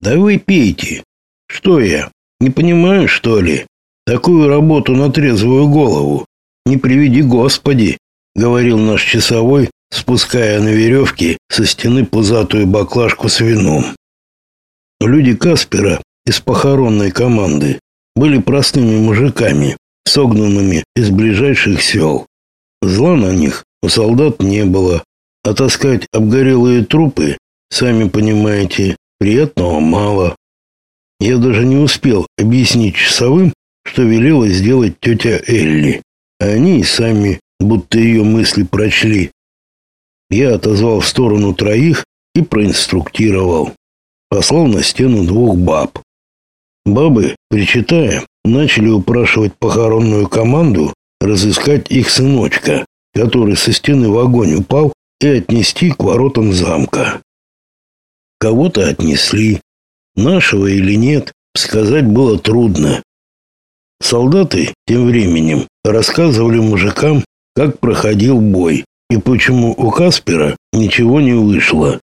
Да вы пейте. Что я, не понимаю, что ли? Такую работу на трезвую голову. Не приведи Господи, говорил наш часовой, спуская на веревке со стены пузатую баклажку с вином. Люди Каспера из похоронной команды были простыми мужиками, согнанными из ближайших сел. Зла на них у солдат не было, а таскать обгорелые трупы, сами понимаете, приятного мало. Я даже не успел объяснить часовым, что велела сделать тетя Элли, они и сами, будто ее мысли прочли. Я отозвал в сторону троих и проинструктировал. Послал на стену двух баб. Бабы, причитая, начали упрашивать похоронную команду разыскать их сыночка, который со стены в огонь упал, и отнести к воротам замка. Кого-то отнесли. Нашего или нет, сказать было трудно. Солдаты тем временем рассказывали мужикам, как проходил бой и почему у Каспера ничего не вышло.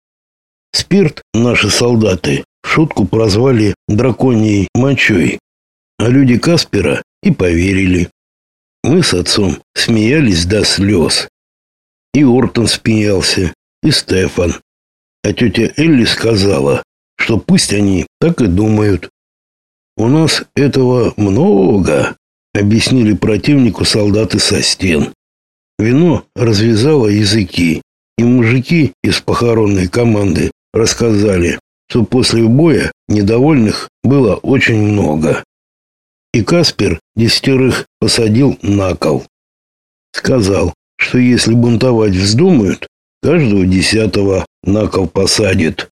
Спирт наши солдаты в шутку прозвали драконьей мочой, а люди Каспера и поверили. Мы с отцом смеялись до слез. И Ортон смеялся, и Стефан. А тетя Элли сказала, что пусть они так и думают. У нас этого много, объяснили противнику солдаты со стен. Вино развязало языки, и мужики из похоронной команды рассказали, что после боя недовольных было очень много. И Каспер десятерых посадил на кол. Сказал, что если бунтовать вздумают, каждого десятого на кол посадит.